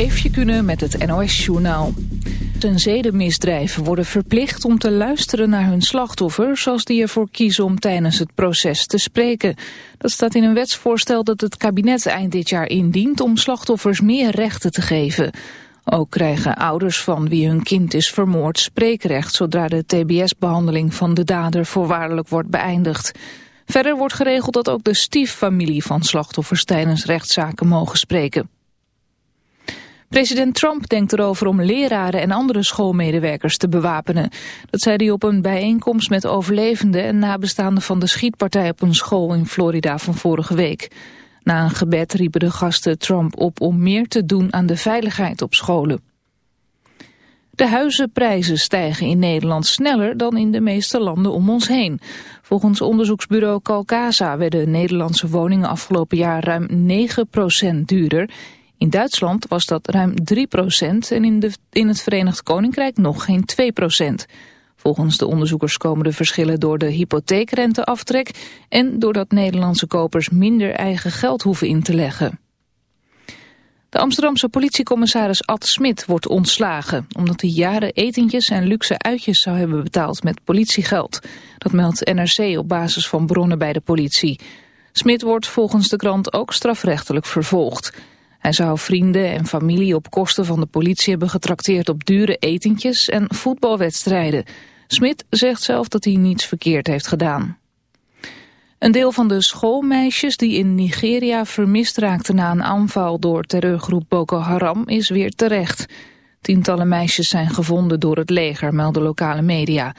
Eefje kunnen met het NOS-journaal. Een zedenmisdrijven worden verplicht om te luisteren naar hun slachtoffers... als die ervoor kiezen om tijdens het proces te spreken. Dat staat in een wetsvoorstel dat het kabinet eind dit jaar indient... om slachtoffers meer rechten te geven. Ook krijgen ouders van wie hun kind is vermoord spreekrecht... zodra de tbs-behandeling van de dader voorwaardelijk wordt beëindigd. Verder wordt geregeld dat ook de stieffamilie van slachtoffers... tijdens rechtszaken mogen spreken. President Trump denkt erover om leraren en andere schoolmedewerkers te bewapenen. Dat zei hij op een bijeenkomst met overlevenden en nabestaanden van de schietpartij op een school in Florida van vorige week. Na een gebed riepen de gasten Trump op om meer te doen aan de veiligheid op scholen. De huizenprijzen stijgen in Nederland sneller dan in de meeste landen om ons heen. Volgens onderzoeksbureau Calcasa werden Nederlandse woningen afgelopen jaar ruim 9% duurder. In Duitsland was dat ruim 3% en in, de, in het Verenigd Koninkrijk nog geen 2% Volgens de onderzoekers komen de verschillen door de hypotheekrenteaftrek en doordat Nederlandse kopers minder eigen geld hoeven in te leggen. De Amsterdamse politiecommissaris Ad Smit wordt ontslagen... omdat hij jaren etentjes en luxe uitjes zou hebben betaald met politiegeld. Dat meldt NRC op basis van bronnen bij de politie. Smit wordt volgens de krant ook strafrechtelijk vervolgd. Hij zou vrienden en familie op kosten van de politie hebben getrakteerd op dure etentjes en voetbalwedstrijden. Smit zegt zelf dat hij niets verkeerd heeft gedaan. Een deel van de schoolmeisjes die in Nigeria vermist raakten na een aanval door terreurgroep Boko Haram is weer terecht. Tientallen meisjes zijn gevonden door het leger, melden lokale media.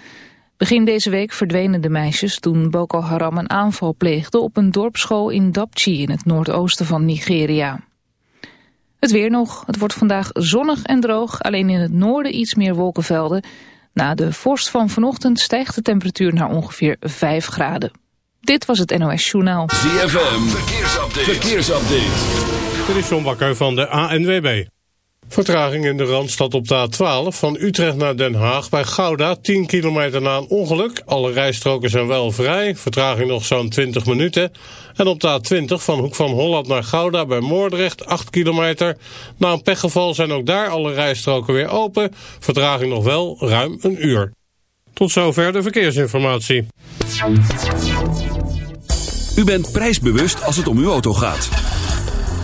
Begin deze week verdwenen de meisjes toen Boko Haram een aanval pleegde op een dorpsschool in Dapchi in het noordoosten van Nigeria. Het weer nog. Het wordt vandaag zonnig en droog. Alleen in het noorden iets meer wolkenvelden. Na de vorst van vanochtend stijgt de temperatuur naar ongeveer 5 graden. Dit was het NOS Journaal. ZFM. Verkeersupdate. Verkeersupdate. Dit is John Bakker van de ANWB. Vertraging in de Randstad op de A12 van Utrecht naar Den Haag bij Gouda. 10 kilometer na een ongeluk. Alle rijstroken zijn wel vrij. Vertraging nog zo'n 20 minuten. En op de A20 van Hoek van Holland naar Gouda bij Moordrecht 8 kilometer. Na een pechgeval zijn ook daar alle rijstroken weer open. Vertraging nog wel ruim een uur. Tot zover de verkeersinformatie. U bent prijsbewust als het om uw auto gaat.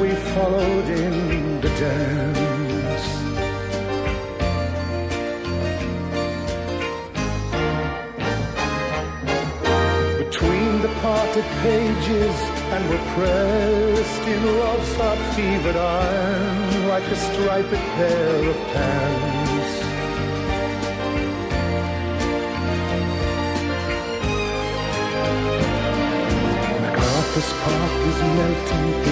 We followed in the dance. Between the parted pages and we're pressed in love's hot fevered iron like a striped pair of pants. MacArthur's Park is melting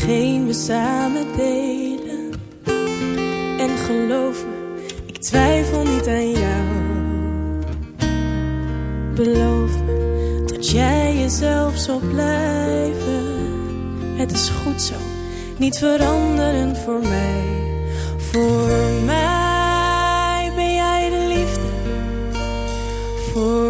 Hetgeen we samen delen. En geloof me, ik twijfel niet aan jou. Beloof me dat jij jezelf zal blijven. Het is goed zo, niet veranderen voor mij. Voor mij ben jij de liefde. Voor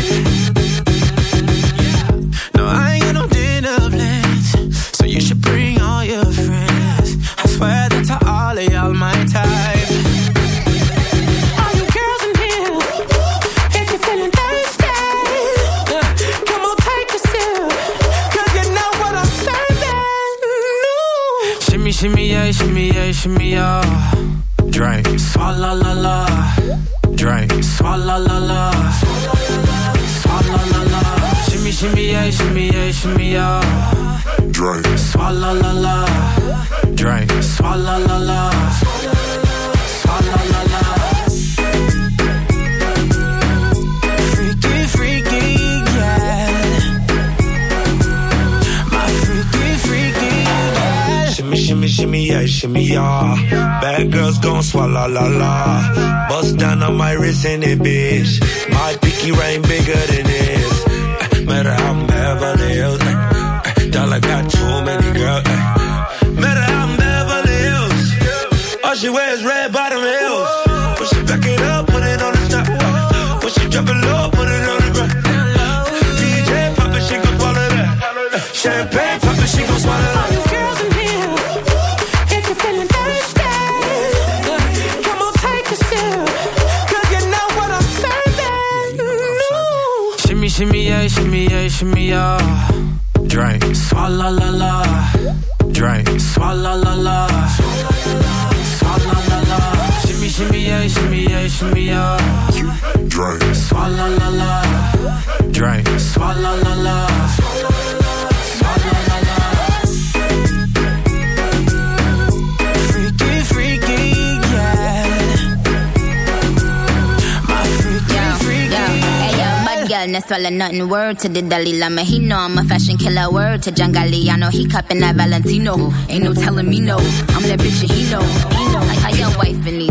La la. Drink, swalla la la. Swalla la la. Freaky, freaky, yeah. My freaky, freaky, yeah. Shimmy, shimmy, shimmy, yeah, shimmy, yeah. Bad girls gon' swallow la la. Bust down on my wrist in it, bitch. My pinky ring bigger than this. Eh, Matter how I'm Beverly Hills. eh, eh, Dollar got too many those red bottom heels. Push it back it up, put it on the top. Uh, push it, drop it low, put it on the ground. DJ pop it, she gon' swallow that. Champagne pop it, she gon' swallow that. shimmy yeah, shimmy yeah, shimmy yeah. Drink, swalla la la. Drink, swalla la la. Shimmy, yeah, shimmy, yeah. Drink, swalla la la. Drink, swalla la la. Swalla la la. Freaky, freaky, yeah. My freaky, Yo, freaky, yo, hey yo, bad girl, no swallow nothing. Word to the Dalai Lama, he know I'm a fashion killer. Word to John Galliano, he cupping that Valentino. Ain't no telling me no, I'm that bitch and he know. He know. Like how your wife in these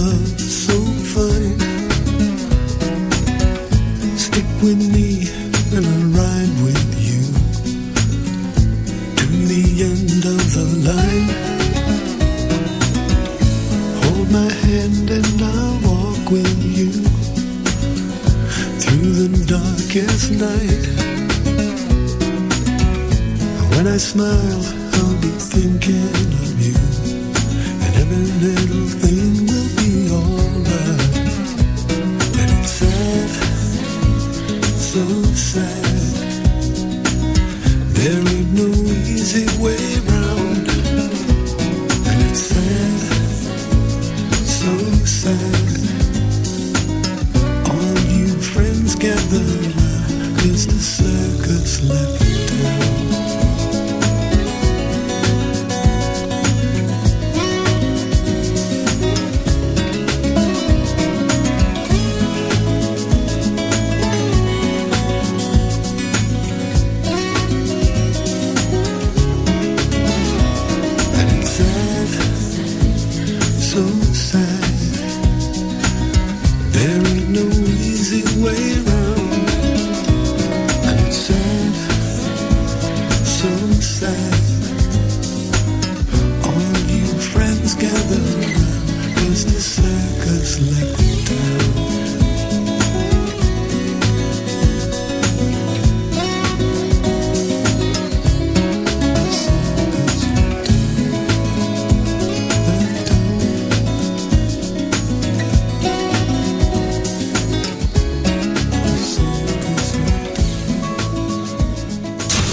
love so fine. Stick with me.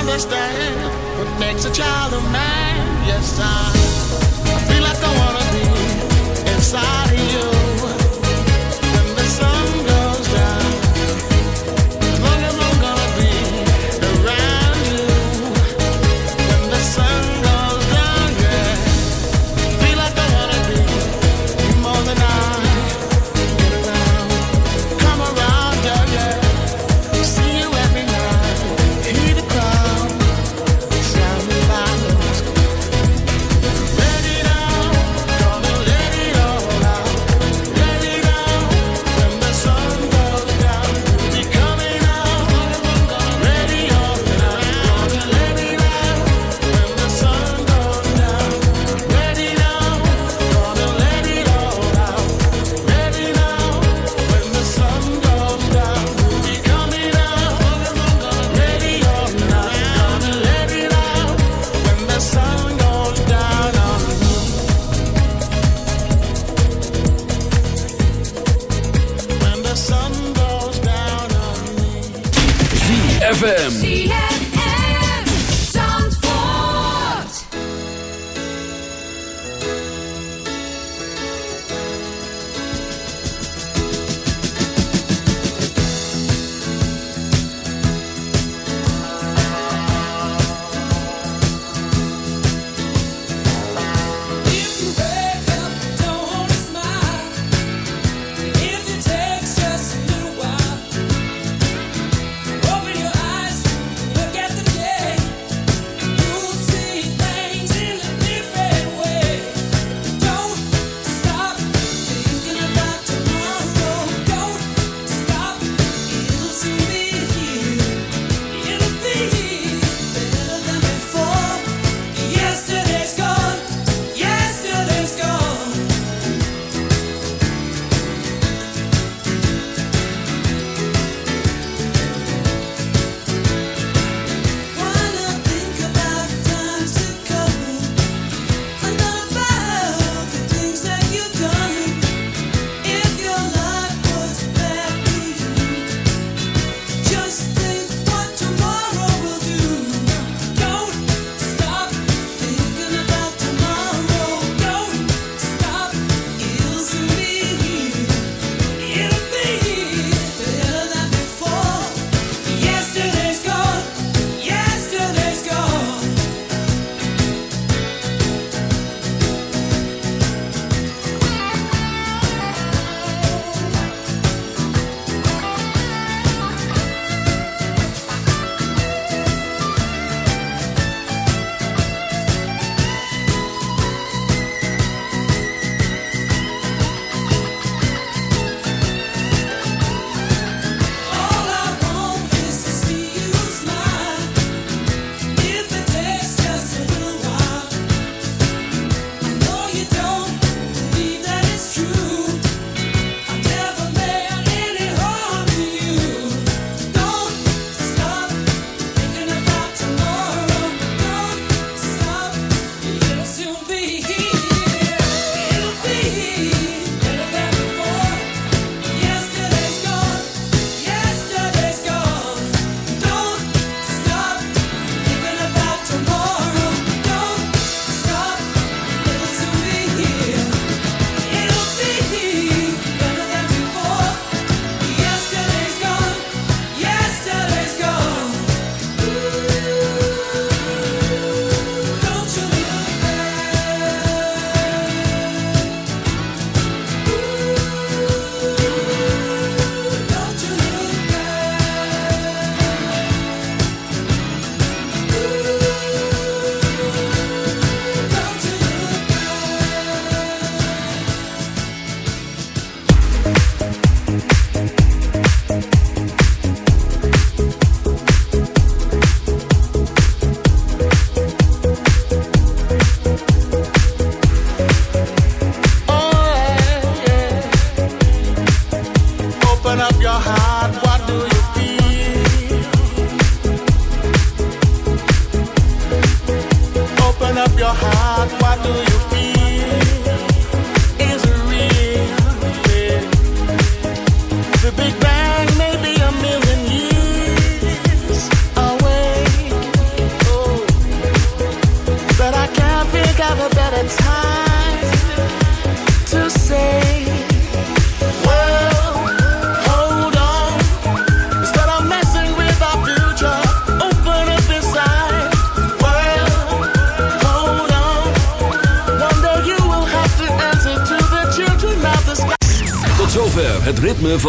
understand what makes a child a man. Yes, I, I feel like I wanna be inside. him.